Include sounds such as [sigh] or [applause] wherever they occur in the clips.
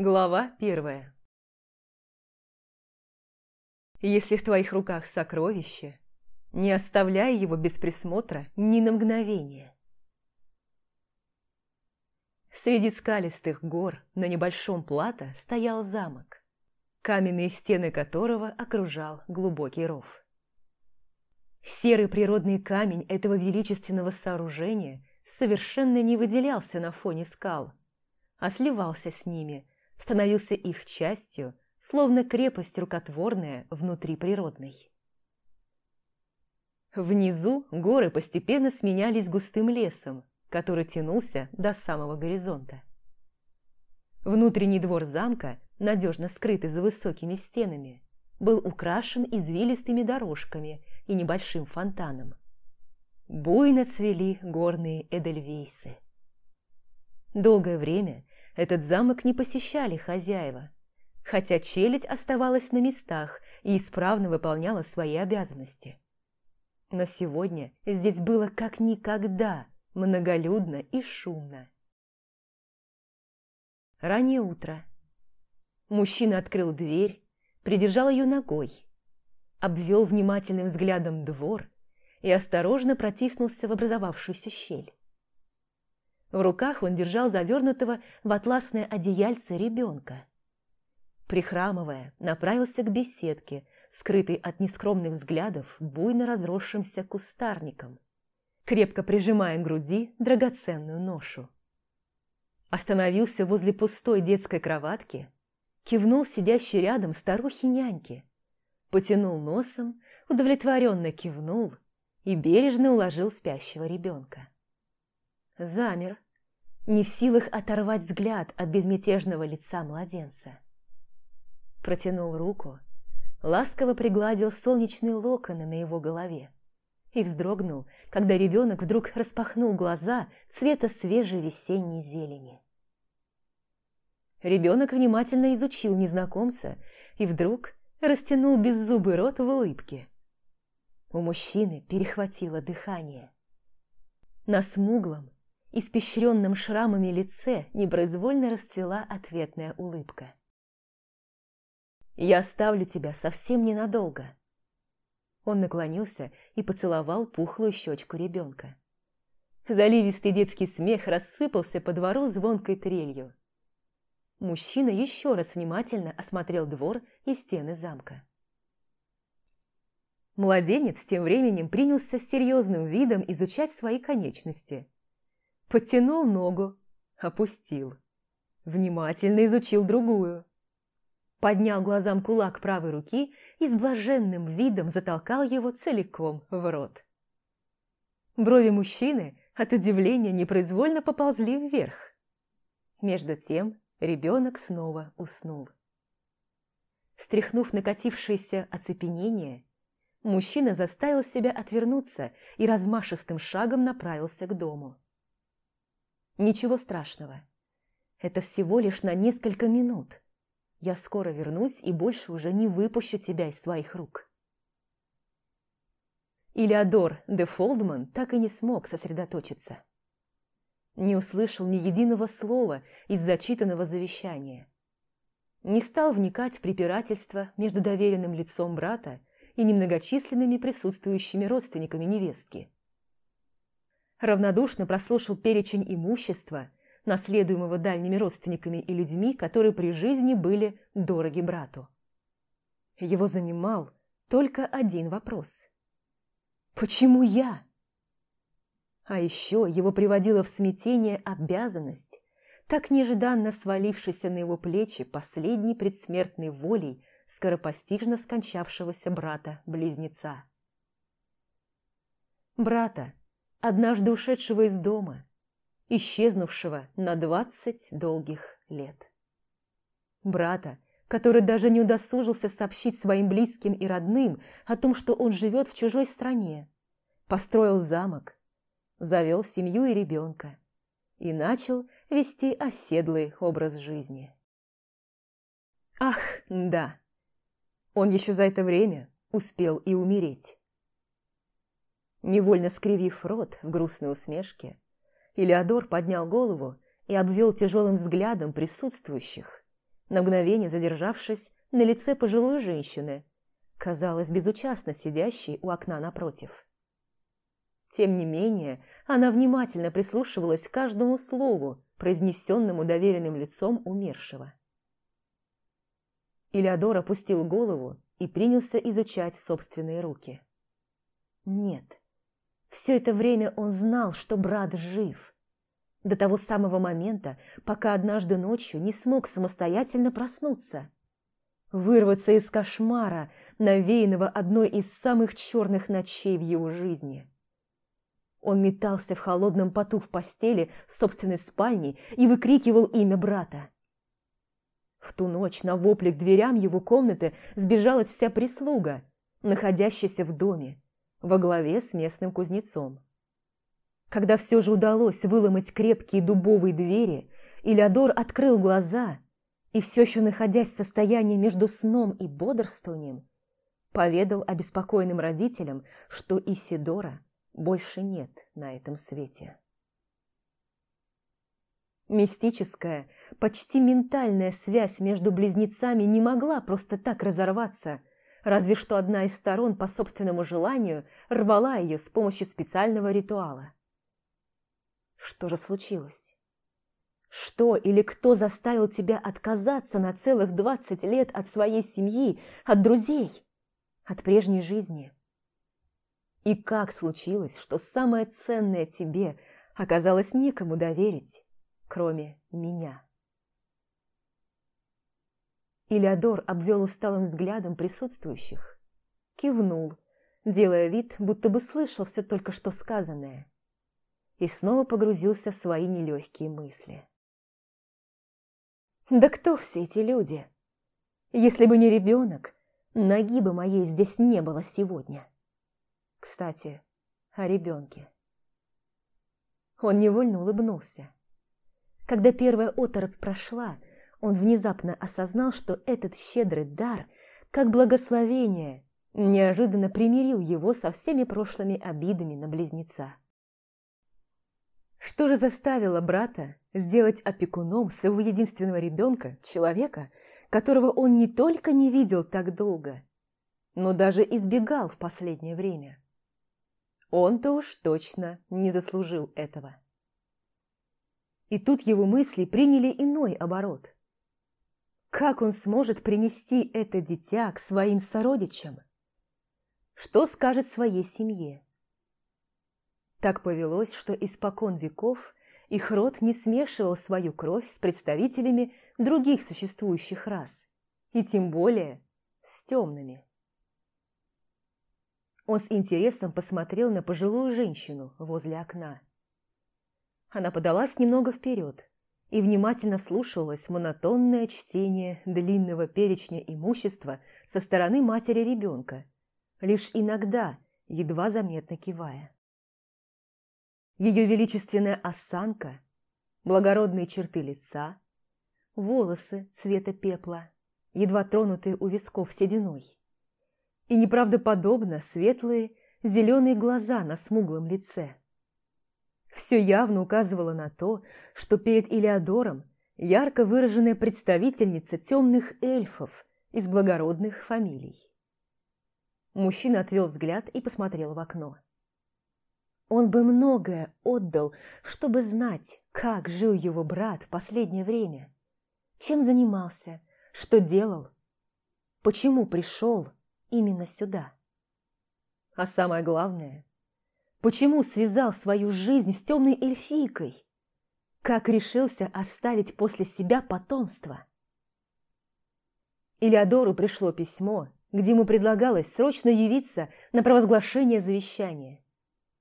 Глава первая Если в твоих руках сокровище, не оставляй его без присмотра ни на мгновение. Среди скалистых гор на небольшом плато стоял замок, каменные стены которого окружал глубокий ров. Серый природный камень этого величественного сооружения совершенно не выделялся на фоне скал, а сливался с ними – становился их частью, словно крепость рукотворная внутри природной. Внизу горы постепенно сменялись густым лесом, который тянулся до самого горизонта. Внутренний двор замка, надежно скрытый за высокими стенами, был украшен извилистыми дорожками и небольшим фонтаном. Буйно цвели горные эдельвейсы. Долгое время этот замок не посещали хозяева, хотя челядь оставалась на местах и исправно выполняла свои обязанности. Но сегодня здесь было как никогда многолюдно и шумно. Раннее утро. Мужчина открыл дверь, придержал ее ногой, обвел внимательным взглядом двор и осторожно протиснулся в образовавшуюся щель. В руках он держал завернутого в атласное одеяльце ребенка. Прихрамывая, направился к беседке, скрытой от нескромных взглядов буйно разросшимся кустарником, крепко прижимая к груди драгоценную ношу. Остановился возле пустой детской кроватки, кивнул сидящей рядом старухи-няньки, потянул носом, удовлетворенно кивнул и бережно уложил спящего ребенка замер, не в силах оторвать взгляд от безмятежного лица младенца. Протянул руку, ласково пригладил солнечные локоны на его голове и вздрогнул, когда ребенок вдруг распахнул глаза цвета свежей весенней зелени. Ребенок внимательно изучил незнакомца и вдруг растянул беззубый рот в улыбке. У мужчины перехватило дыхание. На смуглом, испещренном шрамами лице непроизвольно расцвела ответная улыбка. «Я оставлю тебя совсем ненадолго». Он наклонился и поцеловал пухлую щечку ребенка. Заливистый детский смех рассыпался по двору звонкой трелью. Мужчина еще раз внимательно осмотрел двор и стены замка. Младенец тем временем принялся с серьезным видом изучать свои конечности – Подтянул ногу, опустил. Внимательно изучил другую. Поднял глазам кулак правой руки и с блаженным видом затолкал его целиком в рот. Брови мужчины от удивления непроизвольно поползли вверх. Между тем ребенок снова уснул. Стряхнув накатившееся оцепенение, мужчина заставил себя отвернуться и размашистым шагом направился к дому. Ничего страшного. Это всего лишь на несколько минут. Я скоро вернусь и больше уже не выпущу тебя из своих рук. Илеодор де Фолдман так и не смог сосредоточиться. Не услышал ни единого слова из зачитанного завещания. Не стал вникать в препирательство между доверенным лицом брата и немногочисленными присутствующими родственниками невестки равнодушно прослушал перечень имущества, наследуемого дальними родственниками и людьми, которые при жизни были дороги брату. Его занимал только один вопрос. «Почему я?» А еще его приводила в смятение обязанность, так нежданно свалившаяся на его плечи последней предсмертной волей скоропостижно скончавшегося брата-близнеца. Брата, однажды ушедшего из дома, исчезнувшего на двадцать долгих лет. Брата, который даже не удосужился сообщить своим близким и родным о том, что он живет в чужой стране, построил замок, завел семью и ребенка и начал вести оседлый образ жизни. Ах, да, он еще за это время успел и умереть. Невольно скривив рот в грустной усмешке, Илеодор поднял голову и обвел тяжелым взглядом присутствующих на мгновение задержавшись на лице пожилой женщины, казалось, безучастно сидящей у окна напротив. Тем не менее, она внимательно прислушивалась к каждому слову, произнесенному доверенным лицом умершего. Илеодор опустил голову и принялся изучать собственные руки. Нет, все это время он знал, что брат жив. До того самого момента, пока однажды ночью не смог самостоятельно проснуться. Вырваться из кошмара, навеянного одной из самых черных ночей в его жизни. Он метался в холодном поту в постели собственной спальни и выкрикивал имя брата. В ту ночь на вопли к дверям его комнаты сбежалась вся прислуга, находящаяся в доме, во главе с местным кузнецом. Когда все же удалось выломать крепкие дубовые двери, Илеодор открыл глаза и, все еще находясь в состоянии между сном и бодрствованием, поведал обеспокоенным родителям, что Исидора больше нет на этом свете. Мистическая, почти ментальная связь между близнецами не могла просто так разорваться, разве что одна из сторон по собственному желанию рвала ее с помощью специального ритуала. Что же случилось? Что или кто заставил тебя отказаться на целых двадцать лет от своей семьи, от друзей, от прежней жизни? И как случилось, что самое ценное тебе оказалось некому доверить, кроме меня. Илеодор обвел усталым взглядом присутствующих, кивнул, делая вид, будто бы слышал все только что сказанное, и снова погрузился в свои нелегкие мысли. «Да кто все эти люди? Если бы не ребенок, ноги бы моей здесь не было сегодня. Кстати, о ребенке». Он невольно улыбнулся. Когда первая оторопь прошла, он внезапно осознал, что этот щедрый дар, как благословение, неожиданно примирил его со всеми прошлыми обидами на близнеца. Что же заставило брата сделать опекуном своего единственного ребенка, человека, которого он не только не видел так долго, но даже избегал в последнее время? Он-то уж точно не заслужил этого. И тут его мысли приняли иной оборот. Как он сможет принести это дитя к своим сородичам? Что скажет своей семье? Так повелось, что испокон веков их род не смешивал свою кровь с представителями других существующих рас, и тем более с темными. Он с интересом посмотрел на пожилую женщину возле окна. Она подалась немного вперед и внимательно вслушивалась в монотонное чтение длинного перечня имущества со стороны матери ребенка, лишь иногда едва заметно кивая. Ее величественная осанка, благородные черты лица, волосы цвета пепла, едва тронутые у висков сединой, и неправдоподобно светлые зеленые глаза на смуглом лице – все явно указывало на то, что перед Илеодором ярко выраженная представительница темных эльфов из благородных фамилий. Мужчина отвел взгляд и посмотрел в окно. Он бы многое отдал, чтобы знать, как жил его брат в последнее время, чем занимался, что делал, почему пришел именно сюда. А самое главное, Почему связал свою жизнь с темной эльфийкой? Как решился оставить после себя потомство? Илеодору пришло письмо, где ему предлагалось срочно явиться на провозглашение завещания.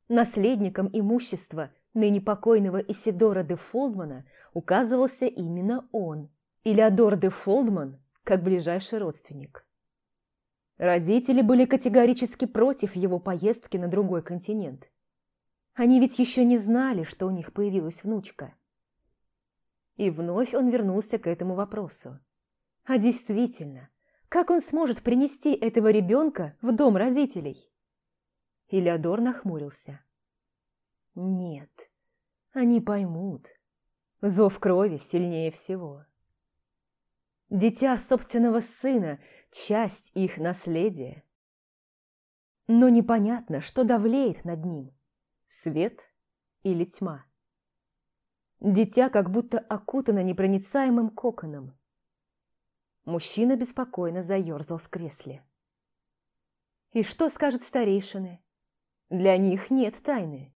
Наследником имущества ныне покойного Исидора де Фолдмана указывался именно он, Илеодор де Фолдман, как ближайший родственник. Родители были категорически против его поездки на другой континент. Они ведь еще не знали, что у них появилась внучка. И вновь он вернулся к этому вопросу. А действительно, как он сможет принести этого ребенка в дом родителей? Илеодор нахмурился. Нет, они поймут. Зов крови сильнее всего. Дитя собственного сына, часть их наследия. Но непонятно, что давлеет над ним – свет или тьма. Дитя как будто окутано непроницаемым коконом. Мужчина беспокойно заерзал в кресле. И что скажут старейшины? Для них нет тайны.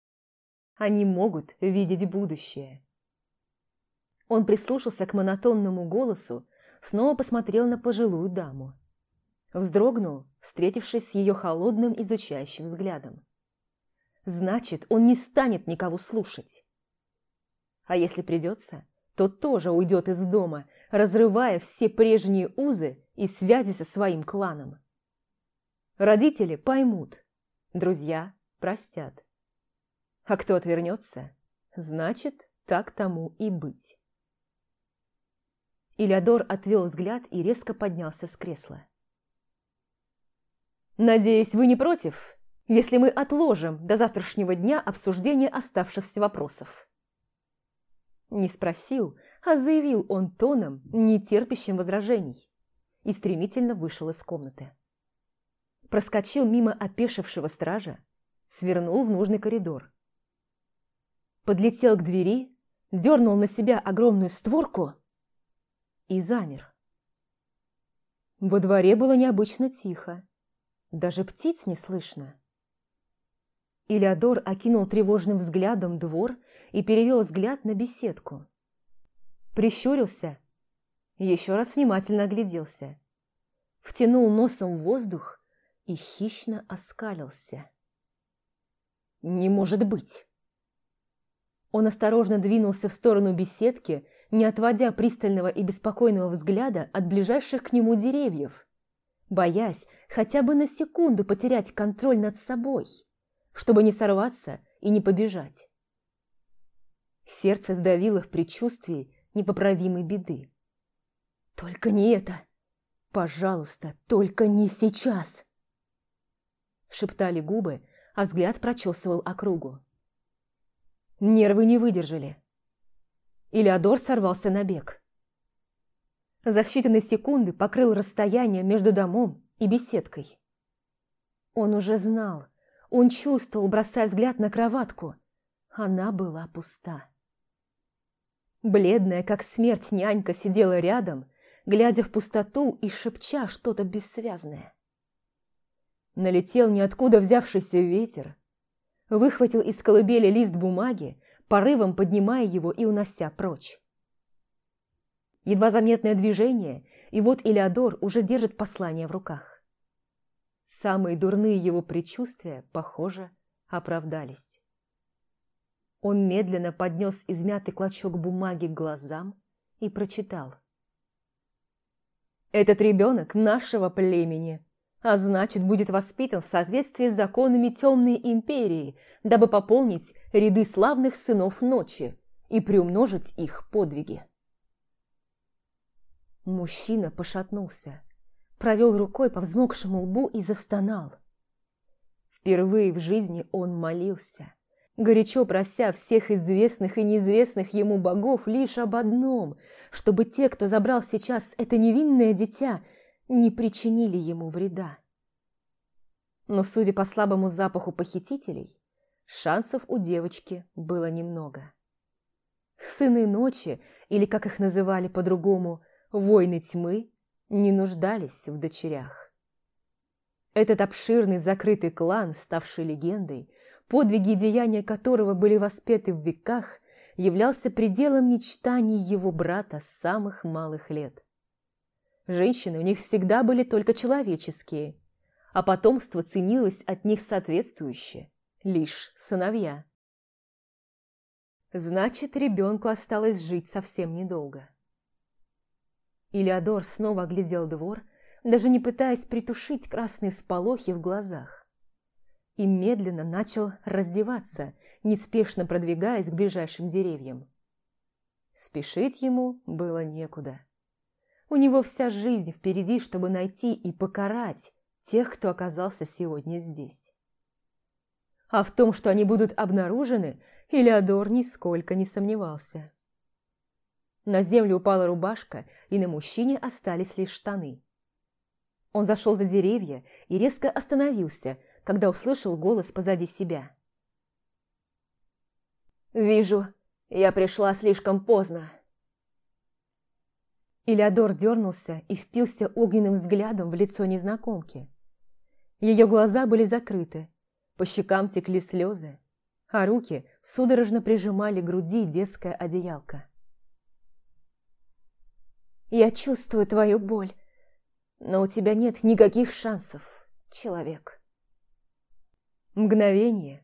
Они могут видеть будущее. Он прислушался к монотонному голосу, снова посмотрел на пожилую даму. Вздрогнул, встретившись с ее холодным изучающим взглядом. Значит, он не станет никого слушать. А если придется, то тоже уйдет из дома, разрывая все прежние узы и связи со своим кланом. Родители поймут, друзья простят. А кто отвернется, значит, так тому и быть. Илядор отвел взгляд и резко поднялся с кресла. «Надеюсь, вы не против, если мы отложим до завтрашнего дня обсуждение оставшихся вопросов?» Не спросил, а заявил он тоном, не терпящим возражений, и стремительно вышел из комнаты. Проскочил мимо опешившего стража, свернул в нужный коридор. Подлетел к двери, дернул на себя огромную створку – и замер. Во дворе было необычно тихо. Даже птиц не слышно. Илеодор окинул тревожным взглядом двор и перевел взгляд на беседку. Прищурился, еще раз внимательно огляделся. Втянул носом в воздух и хищно оскалился. «Не может быть!» Он осторожно двинулся в сторону беседки не отводя пристального и беспокойного взгляда от ближайших к нему деревьев, боясь хотя бы на секунду потерять контроль над собой, чтобы не сорваться и не побежать. Сердце сдавило в предчувствии непоправимой беды. «Только не это! Пожалуйста, только не сейчас!» Шептали губы, а взгляд прочесывал округу. Нервы не выдержали. Илеодор сорвался на бег. За считанные секунды покрыл расстояние между домом и беседкой. Он уже знал, он чувствовал, бросая взгляд на кроватку. Она была пуста. Бледная, как смерть, нянька сидела рядом, глядя в пустоту и шепча что-то бессвязное. Налетел ниоткуда взявшийся ветер, выхватил из колыбели лист бумаги, порывом поднимая его и унося прочь. Едва заметное движение, и вот Илеодор уже держит послание в руках. Самые дурные его предчувствия, похоже, оправдались. Он медленно поднес измятый клочок бумаги к глазам и прочитал. «Этот ребенок нашего племени а значит, будет воспитан в соответствии с законами Темной Империи, дабы пополнить ряды славных сынов ночи и приумножить их подвиги. Мужчина пошатнулся, провел рукой по взмокшему лбу и застонал. Впервые в жизни он молился, горячо прося всех известных и неизвестных ему богов лишь об одном, чтобы те, кто забрал сейчас это невинное дитя, не причинили ему вреда. Но, судя по слабому запаху похитителей, шансов у девочки было немного. Сыны ночи, или, как их называли по-другому, войны тьмы, не нуждались в дочерях. Этот обширный закрытый клан, ставший легендой, подвиги и деяния которого были воспеты в веках, являлся пределом мечтаний его брата с самых малых лет. Женщины у них всегда были только человеческие, а потомство ценилось от них соответствующе, лишь сыновья. Значит, ребенку осталось жить совсем недолго. Илеодор снова оглядел двор, даже не пытаясь притушить красные сполохи в глазах. И медленно начал раздеваться, неспешно продвигаясь к ближайшим деревьям. Спешить ему было некуда. У него вся жизнь впереди, чтобы найти и покарать тех, кто оказался сегодня здесь. А в том, что они будут обнаружены, Илеодор нисколько не сомневался. На землю упала рубашка, и на мужчине остались лишь штаны. Он зашел за деревья и резко остановился, когда услышал голос позади себя. «Вижу, я пришла слишком поздно». Илеодор дернулся и впился огненным взглядом в лицо незнакомки. Ее глаза были закрыты, по щекам текли слезы, а руки судорожно прижимали к груди детская одеялка. «Я чувствую твою боль, но у тебя нет никаких шансов, человек». Мгновение,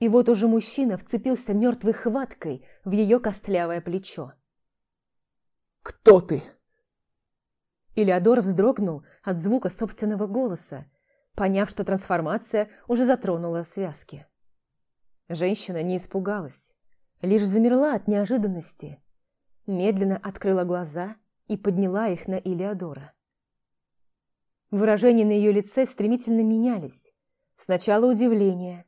и вот уже мужчина вцепился мертвой хваткой в ее костлявое плечо. «Кто ты?» Илеодор вздрогнул от звука собственного голоса, поняв, что трансформация уже затронула связки. Женщина не испугалась, лишь замерла от неожиданности, медленно открыла глаза и подняла их на Илеодора. Выражения на ее лице стремительно менялись. Сначала удивление,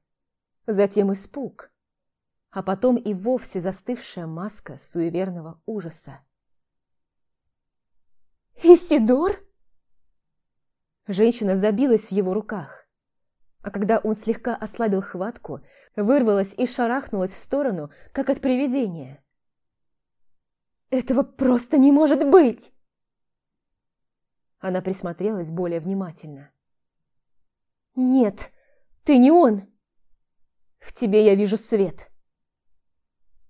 затем испуг, а потом и вовсе застывшая маска суеверного ужаса. «Исидор?» Женщина забилась в его руках, а когда он слегка ослабил хватку, вырвалась и шарахнулась в сторону, как от привидения. «Этого просто не может быть!» Она присмотрелась более внимательно. «Нет, ты не он! В тебе я вижу свет!»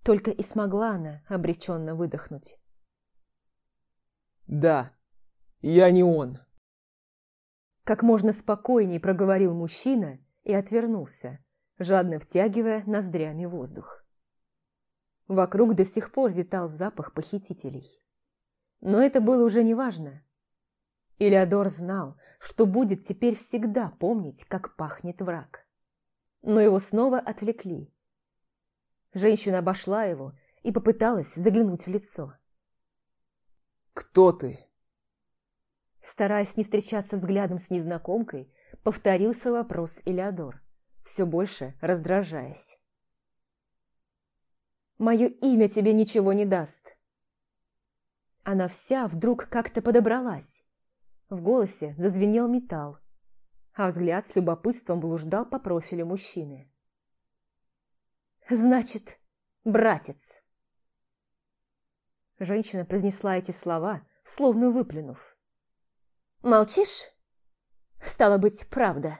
Только и смогла она обреченно выдохнуть. «Да, я не он!» Как можно спокойней проговорил мужчина и отвернулся, жадно втягивая ноздрями воздух. Вокруг до сих пор витал запах похитителей. Но это было уже неважно. Илеодор знал, что будет теперь всегда помнить, как пахнет враг. Но его снова отвлекли. Женщина обошла его и попыталась заглянуть в лицо. «Кто ты?» Стараясь не встречаться взглядом с незнакомкой, повторил свой вопрос Илеодор, все больше раздражаясь. «Мое имя тебе ничего не даст». Она вся вдруг как-то подобралась, в голосе зазвенел металл, а взгляд с любопытством блуждал по профилю мужчины. «Значит, братец!» Женщина произнесла эти слова, словно выплюнув. «Молчишь? Стало быть, правда!»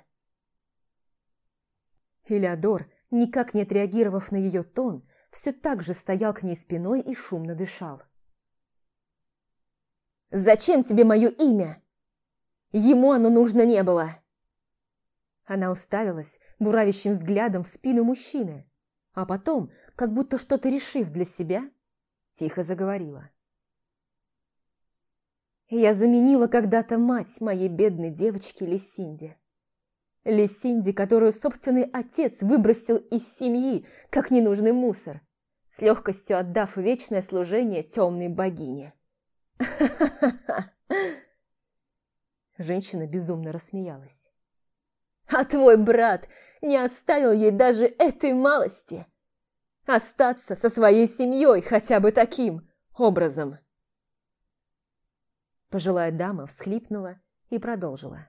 Элеодор, никак не отреагировав на ее тон, все так же стоял к ней спиной и шумно дышал. «Зачем тебе мое имя?» Ему оно нужно не было. Она уставилась буравящим взглядом в спину мужчины, а потом, как будто что-то решив для себя, тихо заговорила. Я заменила когда-то мать моей бедной девочки Лесинди. Лесинди, которую собственный отец выбросил из семьи, как ненужный мусор, с легкостью отдав вечное служение темной богине. [laughs] Женщина безумно рассмеялась. «А твой брат не оставил ей даже этой малости? Остаться со своей семьей хотя бы таким образом!» Пожилая дама всхлипнула и продолжила.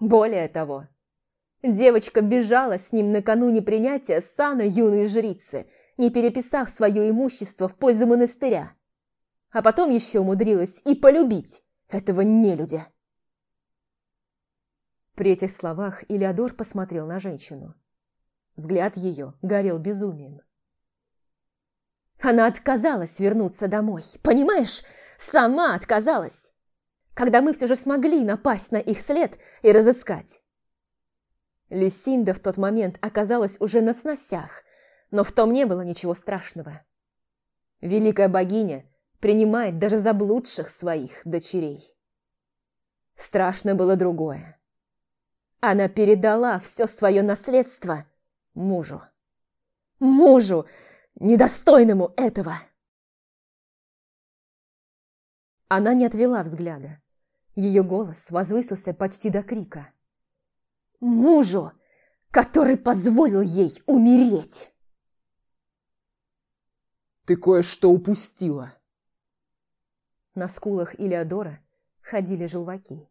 «Более того, девочка бежала с ним накануне принятия сана юной жрицы, не переписав свое имущество в пользу монастыря, а потом еще умудрилась и полюбить этого нелюдя. При этих словах Илеодор посмотрел на женщину. Взгляд ее горел безумием. Она отказалась вернуться домой, понимаешь? Сама отказалась. Когда мы все же смогли напасть на их след и разыскать. Люсинда в тот момент оказалась уже на сносях, но в том не было ничего страшного. Великая богиня принимает даже заблудших своих дочерей. Страшно было другое. Она передала все свое наследство мужу. Мужу, недостойному этого. Она не отвела взгляда. Ее голос возвысился почти до крика. Мужу, который позволил ей умереть. Ты кое-что упустила. На скулах Илеодора ходили желваки.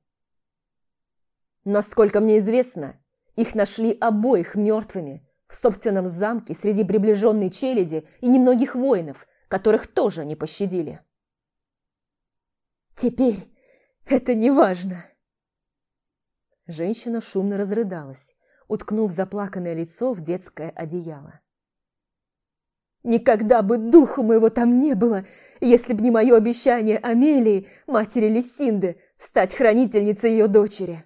Насколько мне известно, их нашли обоих мертвыми в собственном замке среди приближенной челяди и немногих воинов, которых тоже не пощадили. Теперь это не важно. Женщина шумно разрыдалась, уткнув заплаканное лицо в детское одеяло. Никогда бы духу моего там не было, если б не мое обещание Амелии, матери Лисинды, стать хранительницей ее дочери.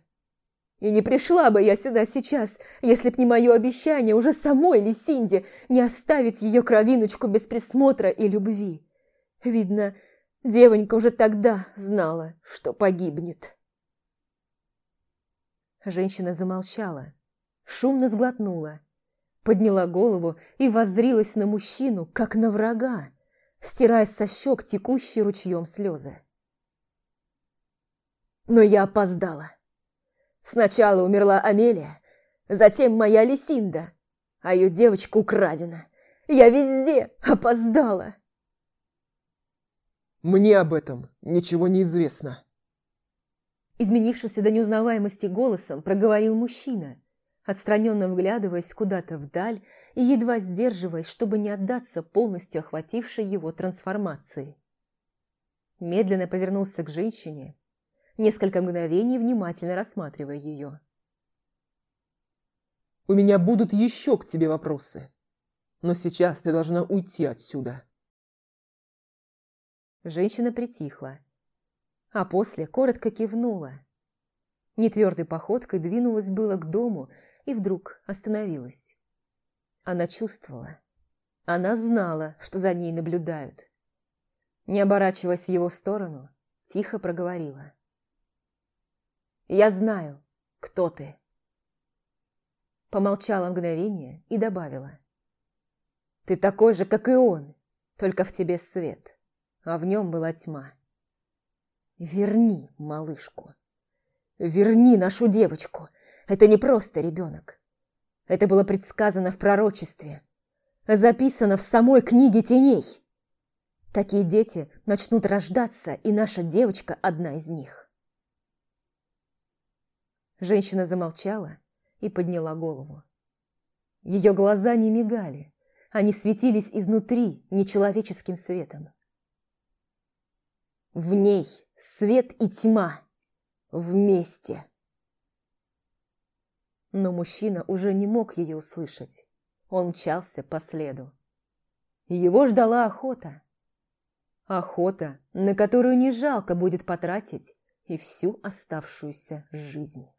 И не пришла бы я сюда сейчас, если б не мое обещание уже самой Лисинде не оставить ее кровиночку без присмотра и любви. Видно, девонька уже тогда знала, что погибнет. Женщина замолчала, шумно сглотнула, подняла голову и воззрилась на мужчину, как на врага, стирая со щек текущие ручьем слезы. Но я опоздала. Сначала умерла Амелия, затем моя Лисинда, а ее девочка украдена. Я везде опоздала. Мне об этом ничего не известно. Изменившимся до неузнаваемости голосом проговорил мужчина, отстраненно вглядываясь куда-то вдаль и едва сдерживаясь, чтобы не отдаться полностью охватившей его трансформации. Медленно повернулся к женщине несколько мгновений внимательно рассматривая ее. «У меня будут еще к тебе вопросы, но сейчас ты должна уйти отсюда». Женщина притихла, а после коротко кивнула. Нетвердой походкой двинулась было к дому и вдруг остановилась. Она чувствовала. Она знала, что за ней наблюдают. Не оборачиваясь в его сторону, тихо проговорила. Я знаю, кто ты. Помолчала мгновение и добавила. Ты такой же, как и он, только в тебе свет, а в нем была тьма. Верни малышку. Верни нашу девочку. Это не просто ребенок. Это было предсказано в пророчестве, записано в самой книге теней. Такие дети начнут рождаться, и наша девочка одна из них. Женщина замолчала и подняла голову. Ее глаза не мигали, они светились изнутри нечеловеческим светом. В ней свет и тьма вместе. Но мужчина уже не мог ее услышать. Он мчался по следу. Его ждала охота. Охота, на которую не жалко будет потратить и всю оставшуюся жизнь.